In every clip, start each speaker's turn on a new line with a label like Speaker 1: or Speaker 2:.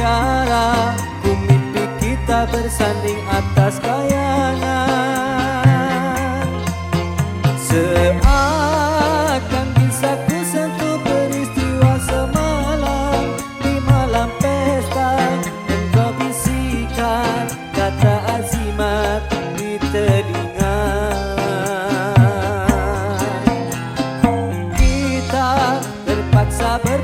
Speaker 1: bicara Ku mimpi kita bersanding atas kayangan. Seakan bisa ku sentuh peristiwa semalam Di malam pesta Engkau bisikan kata azimat di telinga. Kita terpaksa ber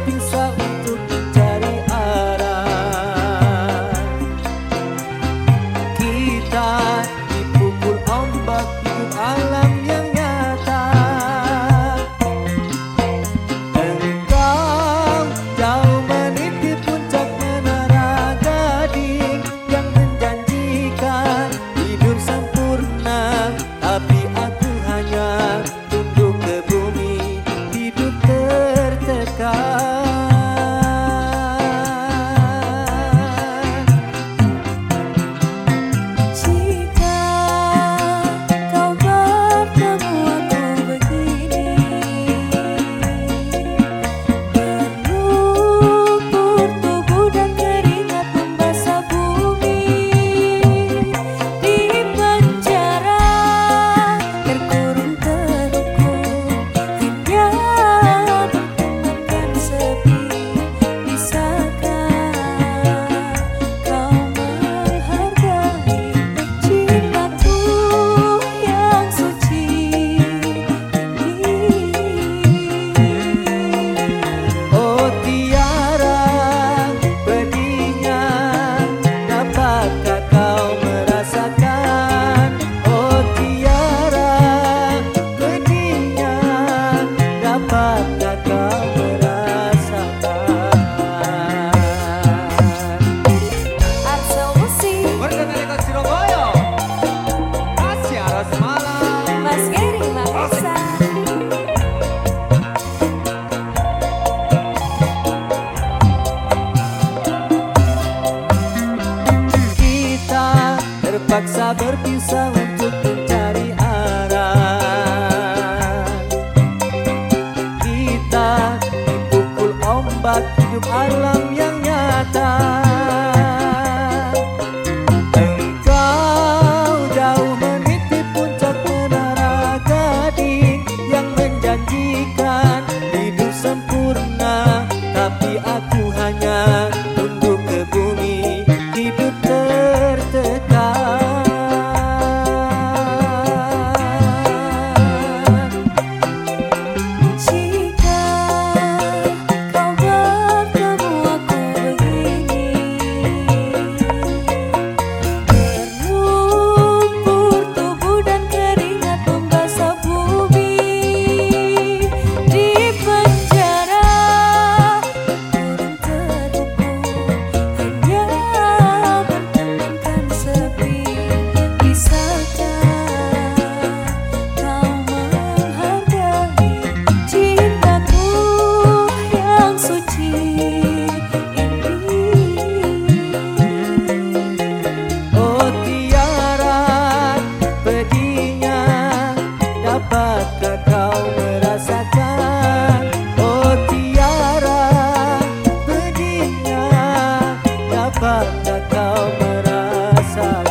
Speaker 1: terpaksa berpisah
Speaker 2: Kau
Speaker 1: merasa